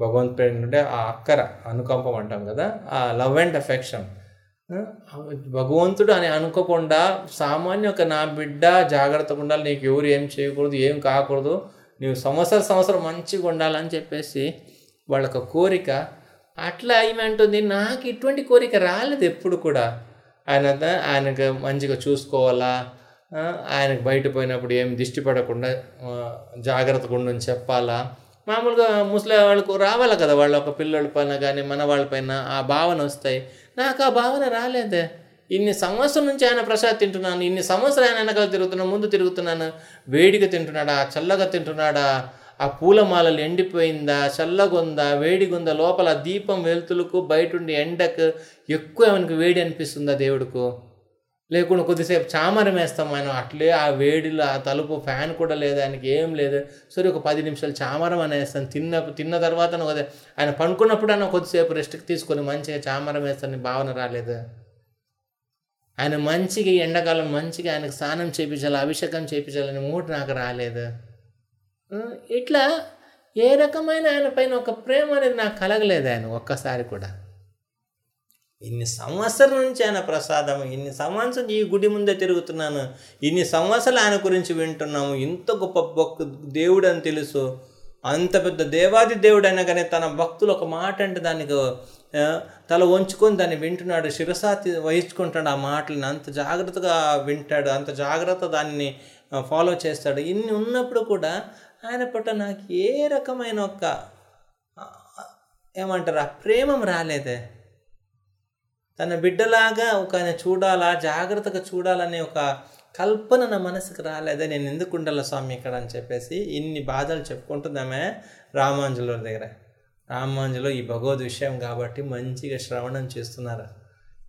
భగవంత్ పట్ల ఉండే ఆ అక్కర అనుకంపం అంటాం కదా ఆ లవ్ అండ్ అఫెక్షన్ భగవంతుడు అని అనుకోకుండా సామాన్య ఒక నా బిడ్డ జాగ్రత్తగా ఉండాలి నీకు ఎవరు ఏం చేయకూడదు ఏం కాకూడదు నీవు సంవత్సరం సంవత్సరం మంచిగా ఉండాలని చెప్పేసి వాళ్ళకి కోరిక. అట్లా ఏమంటుంది నాకు ఇటువంటి కోరిక రాలేదు ఎప్పుడు కూడా. ఆయన ఆయనకు మంచిగా చూసుకోవాలా? ఆయనకు బయట పోయినప్పుడు ఏం దిష్టి పడకుండా జాగ్రత్తగా ఉండని చెప్పాలా? మామూలుగా ముసలి వాళ్ళకు రావాలి కదా వాళ్ళ ఒక పిల్లల పైన కానీ మన వాళ్ళ పైన ఆ భావన వస్తాయి. నాకు ఆ భావన రాలేదే. ఇన్ని సంవత్సరం నుంచి ఆయన ప్రసాద్ తింటున్నాను ఇన్ని సంవత్సరం ఆయన వెనకాల తిరుగుతున్నాను ముందు తిరుగుతున్నాను వేడిగా తింటున్నాడా చల్లగా తింటున్నాడా ఆ పూలమాలలు ఎండిపోయిందా చల్లగుందా వేడిగుందా లోపల దీపం వెలుతులకు బయట ఉండి ఎండకు ఎక్కువ ఆయనకు వేడి అనిపిస్తుందా దేవుడికు? లేకుండా కొద్దిసేపు చామరం వేస్తాం ఆయన. అట్లే ఆ వేడిలో ఆ తలుపు ఫ్యాన్ కూడా లేదు ఆయనకి ఏం లేదు. సరే ఒక పది నిమిషాలు చామరం అనేస్తాను. వేస్తాను తిన్న తిన్న తర్వాత ఒక ఆయన పనుకున్నప్పుడు ఆయన కొద్దిసేపు రెస్ట్కి తీసుకొని మంచిగా చామరం వేస్తాను భావన రాలేదు? ఆయన మంచిగా ఎండాకాలం మంచిగా ఆయనకు స్నానం చేయించాలి అభిషేకం చేయించాలని మూడు నాకు రాలేదు? ఇట్లా ఏ రకమైన ఆయన పైన ఒక ప్రేమ అనేది నాకు కలగలేదు ఆయన ఒక్కసారి కూడా. ఇన్ని సంవత్సరం నుంచి ఆయన ప్రసాదం ఇన్ని సంవత్సరం ఈ గుడి ముందే తిరుగుతున్నాను ఇన్ని సంవత్సరాలు ఆయన గురించి వింటున్నాము ఇంత గొప్ప భక్తు దేవుడు అని తెలుసు అంత పెద్ద దేవాది దేవుడు అయినా కానీ తన భక్తులు ఒక మాట అంటే దానికి తల వంచుకొని దాన్ని వింటున్నాడు శిరసాతి వహించుకుంటాడు ఆ మాటలను అంత జాగ్రత్తగా వింటాడు అంత జాగ్రత్త దాన్ని ఫాలో చేస్తాడు. ఇన్ని ఉన్నప్పుడు కూడా ఆయన పట్ల నాకు ఏ రకమైన ఒక ఏమంటారు ఆ ప్రేమం రాలేదే. తన బిడ్డలాగా ఒక ఆయన చూడాలా జాగ్రత్తగా చూడాలనే ఒక కల్పన నా మనసుకు రాలేదే నేను ఎందుకు ఉండాలి స్వామి ఇక్కడ అని చెప్పేసి ఇన్ని బాధలు చెప్పుకుంటుందామే రామాంజుల దగ్గర. రామాంజులో ఈ భగవద్ విషయం కాబట్టి మంచిగా శ్రవణం చేస్తున్నారు.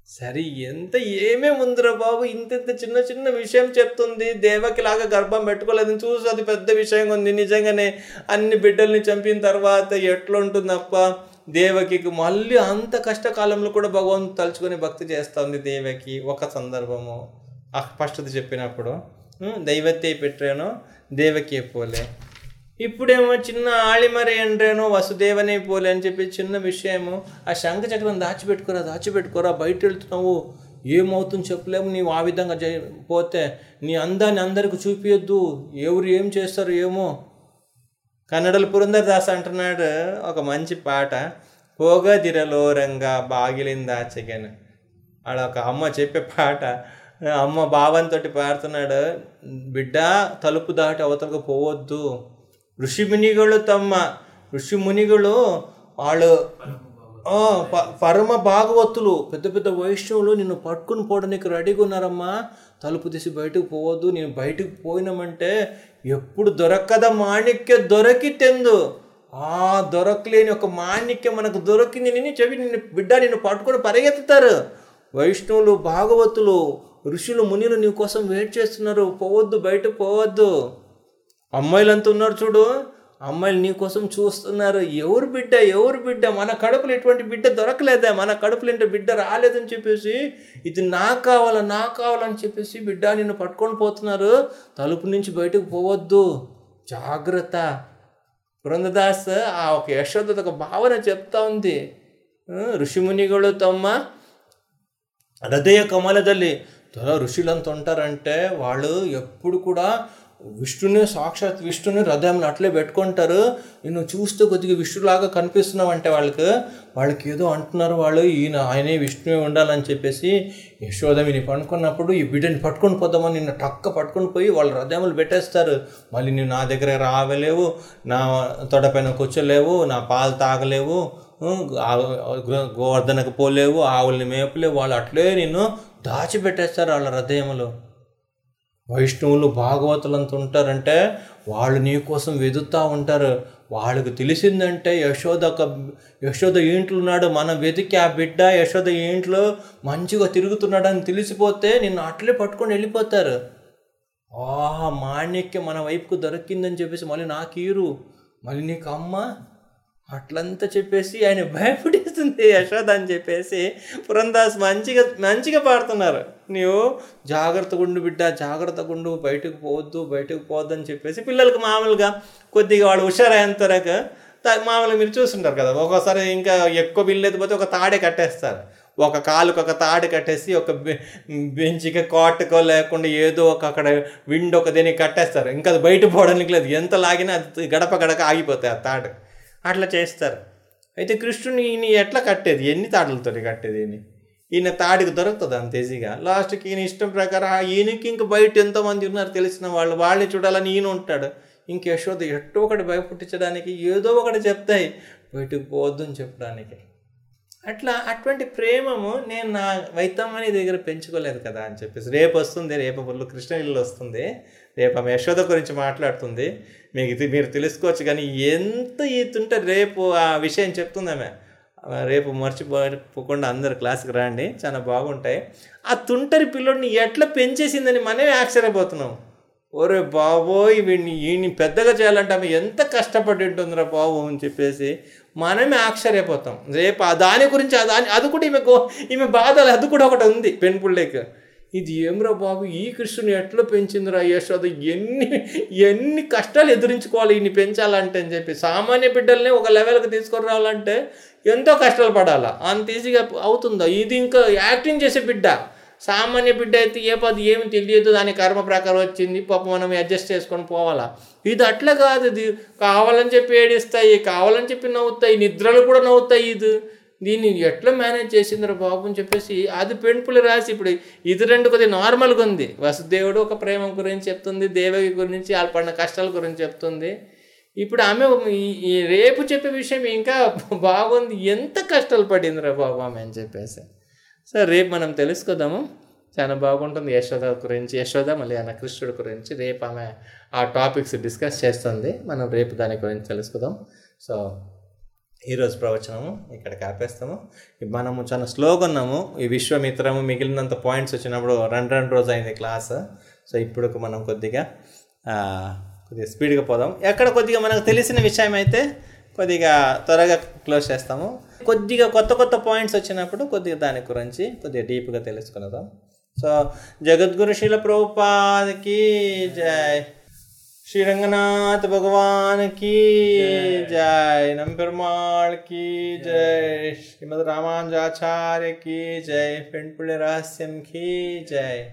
సరే ఎంత ఏమేమి ఉందిరా బాబు ఇంత ఇంత చిన్న చిన్న విషయం చెప్తుంది. దేవకిలాగా గర్భం పెట్టుకోలేదని చూసి అది పెద్ద విషయం ఉంది. నిజంగానే అన్ని బిడ్డల్ని చంపిన తర్వాత ఎట్లుంటుందప్ప? దేవకి మళ్ళీ అంత కష్టకాలంలో కూడా భగవంతు తలుచుకొని భక్తి చేస్తుంది దేవకి ఒక సందర్భము. ఆ ఫస్ట్ది చెప్పినప్పుడు దైవతే పెట్టాను దేవకి పోలే. ఇప్పుడేమో చిన్న ఆళిమరే అండ్రేనో వసుదేవనే పోలే అని చెప్పి చిన్న విషయము. ఆ శంఖ చక్రం దాచిపెట్టుకోరా దాచిపెట్టుకోరా బయట వెళ్తున్నావు ఏమవుతుందో చెప్పలేము. నీవు ఆ విధంగా పోతే నీ అందాన్ని అందరికి చూపించద్దు ఎవరు ఏం చేస్తారు ఏమో. కన్నడలు పురందరదాస్ అంటున్నాడు ఒక మంచి పాట. పోగదిరలోరంగా బాగిలిందాచగను ఆడ ఒక అమ్మ చెప్పే పాట. అమ్మ భావంతో పాడుతున్నాడు. బిడ్డ తలుపు దాటి అవతలకు పోవద్దు. ఋషిమునిగులు తమ్మ ఋషిమునిగులు వాళ్ళు పరమ భాగవతులు పెద్ద పెద్ద వైష్ణవులు నిన్ను పట్టుకుని పోవడానికి రెడీగా ఉన్నారమ్మా. తలుపు తీసి బయటకు పోవద్దు. నేను బయటకు పోయినామంటే ఎప్పుడు దొరకద మాణిక్య దొరికి తెందు ఆ దొరకలేని ఒక మాణిక్యం మనకు దొరికింది నేను చెవి నిన్ను బిడ్డ నిన్ను పట్టుకొని పరిగెత్తుతారు. వైష్ణవులు భాగవతులు ఋషులు మునిలు నీ కోసం వెయిట్ చేస్తున్నారు. పోవద్దు బయట పోవద్దు. అమ్మాయిలంతా ఉన్నారు చూడు. అమ్మాయిలు నీకోసం చూస్తున్నారు. ఎవరు బిడ్డ? ఎవరు బిడ్డ? మన కడుపులు ఎటువంటి బిడ్డ దొరకలేదా. మన కడుపులు ఏంటో బిడ్డ రాలేదని చెప్పేసి ఇది నాకు కావాలా నాకు కావాలని చెప్పేసి బిడ్డ నిన్ను పట్టుకొని పోతున్నారు. తలుపు నుంచి బయటకు పోవద్దు. జాగ్రత్త. బృందదాస్ ఆ ఒక యశోద ఒక భావన చెప్తా ఉంది. ಋಷಿಮುನಿಗಳು ತಮ್ಮ ಹೃದಯ ఋషులు ಋಷುಲಂತ ఉంటారంటే వాళ్ళు ఎప్పుడు కూడా విష్ణుని సాక్షాత్ విష్ణుని హృదయంలో అట్లే పెట్టుకుంటారు. నిన్ను చూస్తే కొద్దిగా విష్ణులాగా కనిపిస్తున్నావు అంటే వాళ్ళకి. వాళ్ళకి ఏదో అంటున్నారు వాళ్ళు. ఈయన ఆయనే విష్ణువే ఉండాలని చెప్పేసి యశోదమిని పండుకున్నప్పుడు ఈ బిడ్డని పట్టుకొని పోదామని నిన్ను టక్క పట్టుకొని పోయి వాళ్ళ హృదయములు పెట్టేస్తారు. మళ్ళీ నువ్వు నా దగ్గర రావలేవు. నా తొడపైన కూర్చోలేవు. నా పాలు తాగలేవు. గోవర్ధనకు పోలేవు. ఆవుల్ని మేపలేవు. వాళ్ళు అట్లే నిన్ను దాచిపెట్టేస్తారు వాళ్ళ హృదయంలో. వైష్ణవులు భాగవతులు అంత ఉంటారంటే వాళ్ళు నీ కోసం వెతుకుతూ ఉంటారు. వాళ్ళకి తెలిసిందంటే యశోద ఒక యశోద ఏంట్లో ఉన్నాడు మనం వెతికి ఆ బిడ్డ యశోద ఇంట్లో మంచిగా తిరుగుతున్నాడు అని తెలిసిపోతే నిన్ను అట్లే పట్టుకొని వెళ్ళిపోతారు. ఆహా మాణిక్యం మన వైపుకు దొరికిందని చెప్పేసి మళ్ళీ నాకు ఈరు. మళ్ళీ నీకు అమ్మ అట్లంతా చెప్పేసి ఆయన భయపడేస్తుంది యశోద అని చెప్పేసి. పురందాస్ మంచిగా మంచిగా పాడుతున్నారు. నీవు జాగ్రత్తగా ఉండు బిడ్డ జాగ్రత్తగా ఉండు బయటకు పోవద్దు బయటకు పోవద్దు అని చెప్పేసి పిల్లలకు మామూలుగా కొద్దిగా వాళ్ళు హుషారయ్యేంతరకు త- మామూలుగా మీరు చూస్తుంటారు కదా ఒక్కోసారి ఇంకా ఎక్కువ బిల్లు ఎత్తిపోతే ఒక తాడే కట్టేస్తారు. ఒక కాలుకు ఒక తాడు కట్టేసి ఒక బె- బెంచ్కి కాటుకో లేకుండా ఏదో ఒక అక్కడ విండో ఒక దేనికి కట్టేస్తారు. ఇంకా అది బయట పోవడానికి లేదు. ఎంత లాగినా అది గడప గడక ఆగిపోతాయి ఆ తాడు. అట్లా చేస్తారు. అయితే కృష్ణుని ఈయన ఎట్లా కట్టేది? ఎన్ని తాడులతో కట్టేది ఈయన ఈయన తాడికి దొరుకుతుంది అంత ఈజీగా లాస్ట్కి ఈయన ఇష్టం ప్రకారం ఈయనకి ఇంక బయట ఎంతోమంది ఉన్నారు తెలిసిన వాళ్ళు. వాళ్ళని చూడాలని ఈయన ఉంటాడు. ఇంక యశోద ఎట్టో ఒకటి భయపుట్టించడానికి ఏదో ఒకటి చెప్తాయి. బయటకు పోవద్దు అని చెప్పడానికి. అట్లా అటువంటి ప్రేమము నేను నా వైతమ్మని దగ్గర పెంచుకోలేదు కదా అని చెప్పేసి. రేపు వస్తుంది రేపు ముళ్ళు కృష్ణ ఇల్లు వస్తుంది. రేపు ఆమె యశోద గురించి మాట్లాడుతుంది. మీకు ఇది మీరు తెలుసుకోవచ్చు కానీ ఎంత ఈతుంటే రేపు ఆ విషయం చెప్తుంది ఆమె. రేపు మర్చిపోకుండా అందరు క్లాస్కి రండి చాలా బాగుంటాయి. ఆ తుంటరి పిల్లోడిని ఎట్లా పెంచేసిందని మనమే ఆశ్చర్యపోతున్నాం. ఒరే బాబోయ్ వీడిని ఈయన్ని పెద్దగా చేయాలంటే ఆమె ఎంత కష్టపడి ఉంటుందిరా బాబు అని చెప్పేసి మనమే ఆశ్చర్యపోతాం. రేపు ఆ దాని గురించి ఆ దాని అది కూడా ఈమె గో ఈమె బాధలు అది కూడా ఒకటి ఉంది. పెన్పుళ్ళకి ఇది ఏమ్రా బాబు ఈ కృష్ణుని ఎట్లా పెంచిందిరా యశోద? ఎన్ని ఎన్ని కష్టాలు ఎదురించుకోవాలి ఈయన్ని పెంచాలంటే అని చెప్పి. సామాన్య బిడ్డల్ని ఒక లెవెల్కి తీసుకొని రావాలంటే ఎంతో కష్టాలు పడాలా? అంత ఈజీగా అవుతుందా? ఇది ఇంకా యాక్టింగ్ చేసే బిడ్డ. సామాన్య బిడ్డ అయితే ఏ పది ఏమి తెలియదు. దాని కర్మ ప్రకారం వచ్చింది. పాపం మనం అడ్జస్ట్ చేసుకొని పోవాలా? ఇది అట్లా కాదు ఇది. కావాలని చెప్పి ఏడిస్తాయి కావాలని చెప్పి నవ్వుతాయి నిద్రలు కూడా నవ్వుతాయి ఇది. దీన్ని ఎట్లా మేనేజ్ చేసిందిరా బాబు అని చెప్పేసి అది పెంపులు రాసి ఇప్పుడు ఇది రెండు కొద్దిగా నార్మల్గా ఉంది. వసుదేవుడు ఒక ప్రేమ గురించి చెప్తుంది దేవకి గురించి వాళ్ళ పడిన కష్టాల గురించి చెప్తుంది. ఇప్పుడు ఆమె ఈ రేపు చెప్పే విషయం ఇంకా బాగుంది. ఎంత కష్టాలు పడిందిరా బాబు ఆమె అని చెప్పేసి. సో రేపు మనం తెలుసుకుందాము. చాలా బాగుంటుంది యశోద గురించి యశోద మళ్ళీ అన్న కృష్ణుడి గురించి. రేపు ఆమె ఆ టాపిక్స్ డిస్కస్ చేస్తుంది. మనం రేపు దాని గురించి తెలుసుకుందాం. సో ఈరోజు ప్రవచనము ఇక్కడ ఆపేస్తాము. మనము చాలా స్లోగా ఉన్నాము. ఈ విశ్వమిత్రము మిగిలినంత పాయింట్స్ వచ్చినప్పుడు రెండు రెండు రోజు అయింది క్లాస్ సో ఇప్పుడు మనం కొద్దిగా కొద్దిగా స్పీడ్గా పోదాం. ఎక్కడ కొద్దిగా మనకు తెలిసిన విషయం అయితే కొద్దిగా త్వరగా క్లోజ్ చేస్తాము. కొద్దిగా కొత్త కొత్త పాయింట్స్ వచ్చినప్పుడు కొద్దిగా దాని గురించి కొద్దిగా డీప్గా తెలుసుకున్నదాం సో జగద్గురు శిల ప్రభుపాదకి జై. శ్రీరంగనాథ్ భగవాన్కి జై. నంపెరుమాళ్ళకి జై. శ్రీమద్ రామానుజాచార్యకి జై. పెంపుళి రహస్యంకి జై.